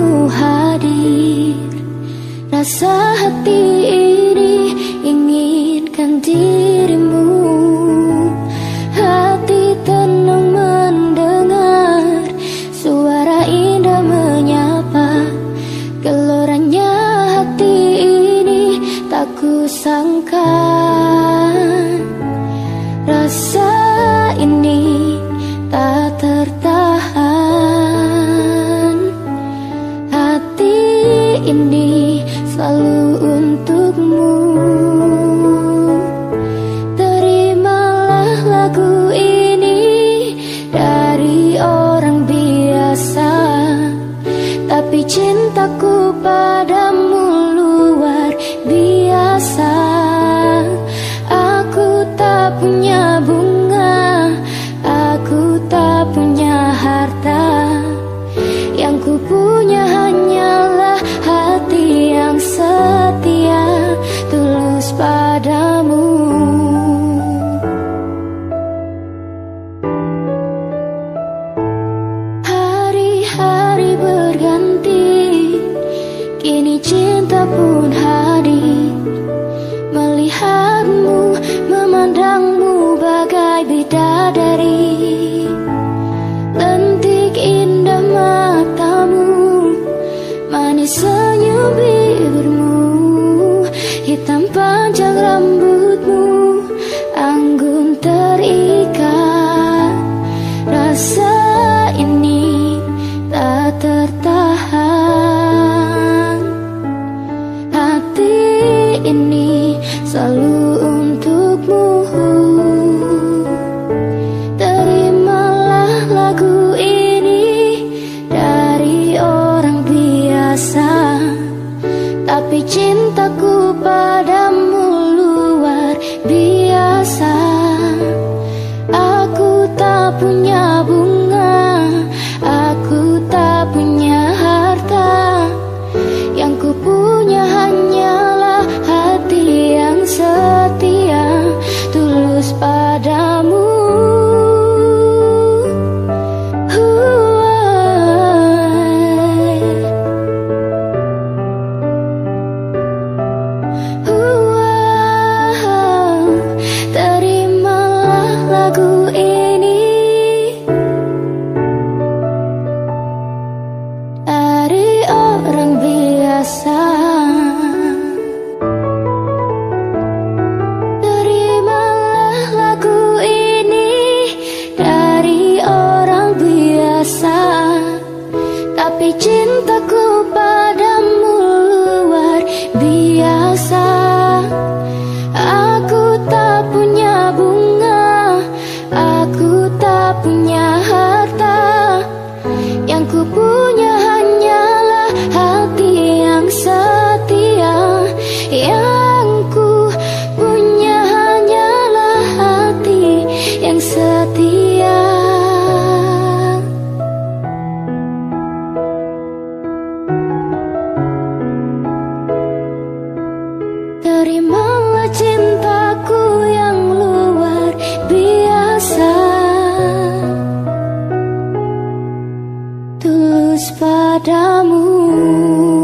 Mu hadir. Rasa hati ini inginkan dirimu. Hati tenang mendengar Suara indah menyapa. Geloranya hati ini tak kusangka. Untukmu. Terimalah lagu ini dari orang biasa Tapi cintaku padamu luar biasa. Aku tak punya bunga Aku tak punya harta. Yang ku punya hanyalah Bibirmu Hitam panjang rambutmu Anggun terikat. Rasa ini tak tertahan. Hati ini selalu lagu ini dari orang biasa. Terimalah lagu ini dari orang biasa. Tapi cintaku padamu.